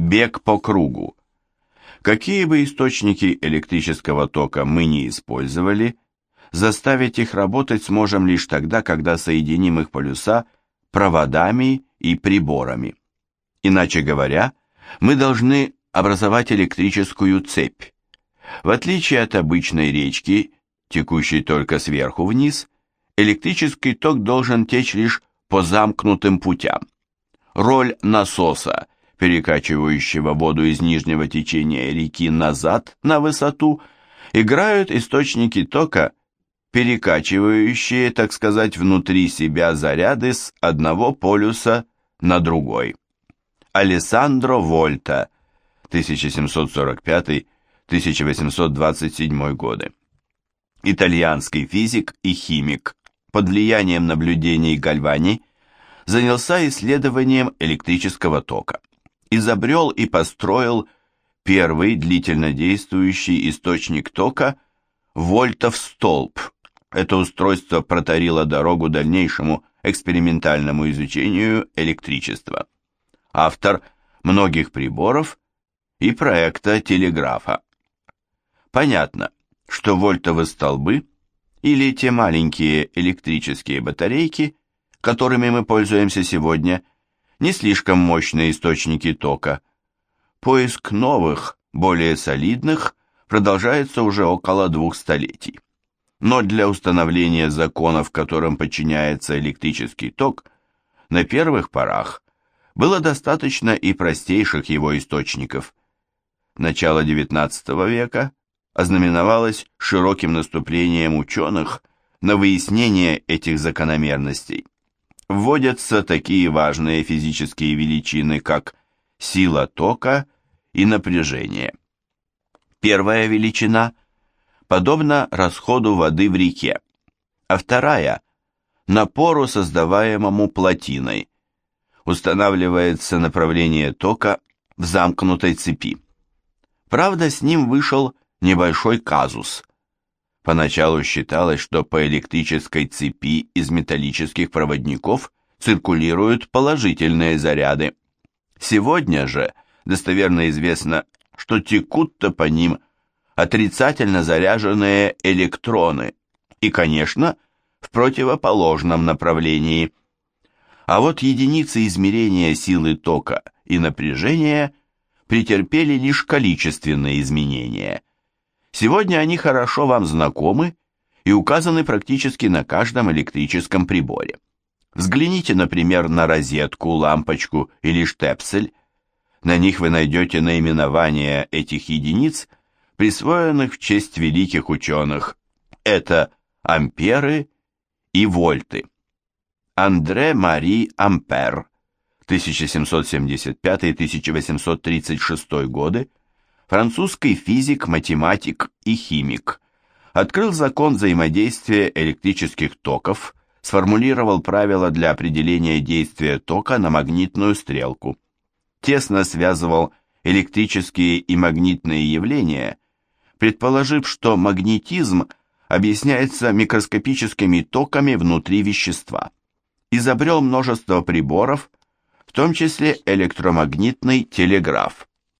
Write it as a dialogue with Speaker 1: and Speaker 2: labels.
Speaker 1: Бег по кругу. Какие бы источники электрического тока мы не использовали, заставить их работать сможем лишь тогда, когда соединим их полюса проводами и приборами. Иначе говоря, мы должны образовать электрическую цепь. В отличие от обычной речки, текущей только сверху вниз, электрический ток должен течь лишь по замкнутым путям. Роль насоса, перекачивающего воду из нижнего течения реки назад на высоту, играют источники тока, перекачивающие, так сказать, внутри себя заряды с одного полюса на другой. Алессандро Вольта, 1745-1827 годы. Итальянский физик и химик, под влиянием наблюдений Гальвани, занялся исследованием электрического тока. Изобрел и построил первый длительно действующий источник тока – вольтов столб. Это устройство протарило дорогу дальнейшему экспериментальному изучению электричества. Автор многих приборов и проекта телеграфа. Понятно, что вольтовые столбы или те маленькие электрические батарейки, которыми мы пользуемся сегодня, не слишком мощные источники тока. Поиск новых, более солидных, продолжается уже около двух столетий. Но для установления законов, которым подчиняется электрический ток, на первых порах было достаточно и простейших его источников. Начало XIX века ознаменовалось широким наступлением ученых на выяснение этих закономерностей. Вводятся такие важные физические величины, как сила тока и напряжение. Первая величина подобна расходу воды в реке, а вторая – напору, создаваемому плотиной. Устанавливается направление тока в замкнутой цепи. Правда, с ним вышел небольшой казус. Поначалу считалось, что по электрической цепи из металлических проводников циркулируют положительные заряды. Сегодня же достоверно известно, что текут-то по ним отрицательно заряженные электроны и, конечно, в противоположном направлении. А вот единицы измерения силы тока и напряжения претерпели лишь количественные изменения. Сегодня они хорошо вам знакомы и указаны практически на каждом электрическом приборе. Взгляните, например, на розетку, лампочку или штепсель. На них вы найдете наименования этих единиц, присвоенных в честь великих ученых. Это амперы и вольты. Андре Мари Ампер 1775-1836 годы, французский физик, математик и химик, открыл закон взаимодействия электрических токов, сформулировал правила для определения действия тока на магнитную стрелку, тесно связывал электрические и магнитные явления, предположив, что магнетизм объясняется микроскопическими токами внутри вещества. Изобрел множество приборов, в том числе электромагнитный телеграф.